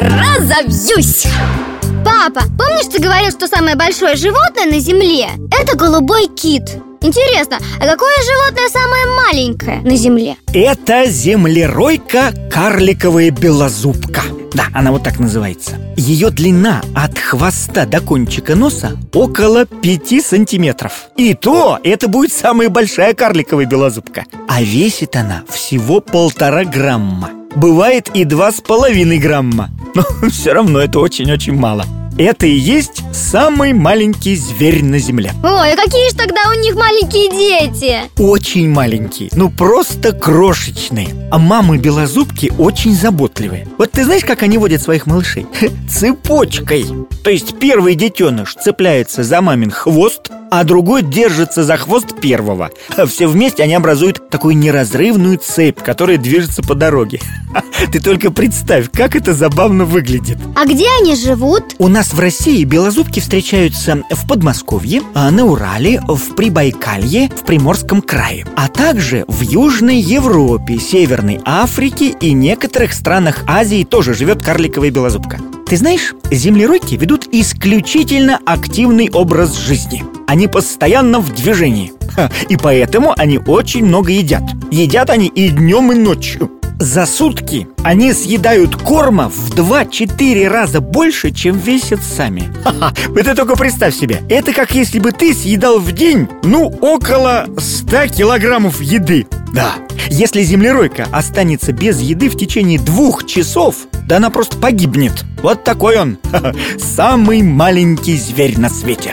разобьюсь. Папа, помнишь, ты говорил, что самое большое животное на Земле – это голубой кит? Интересно, а какое животное самое маленькое на Земле? Это землеройка карликовая белозубка. Да, она вот так называется. Ее длина от хвоста до кончика носа около 5 сантиметров. И то это будет самая большая карликовая белозубка. А весит она всего полтора грамма Бывает и два с половиной грамма. Но все равно это очень-очень мало. Это и есть самый маленький зверь на Земле. Ой, а какие же тогда у них маленькие дети? Очень маленькие, ну просто крошечные. А мамы белозубки очень заботливые. Вот ты знаешь, как они водят своих малышей? Цепочкой. То есть первый детеныш цепляется за мамин хвост а другой держится за хвост первого. Все вместе они образуют такую неразрывную цепь, которая движется по дороге. Ты только представь, как это забавно выглядит. А где они живут? У нас в России белозубки встречаются в Подмосковье, а на Урале, в Прибайкалье, в Приморском крае, а также в Южной Европе, Северной Африке и некоторых странах Азии тоже живет карликовая белозубка. Ты знаешь, землеройки ведут исключительно активный образ жизни. Они постоянно в движении. И поэтому они очень много едят. Едят они и днем, и ночью. За сутки они съедают корма в 2-4 раза больше, чем весят сами Ха-ха, ты только представь себе Это как если бы ты съедал в день, ну, около 100 килограммов еды Да, если землеройка останется без еды в течение двух часов Да она просто погибнет Вот такой он, самый маленький зверь на свете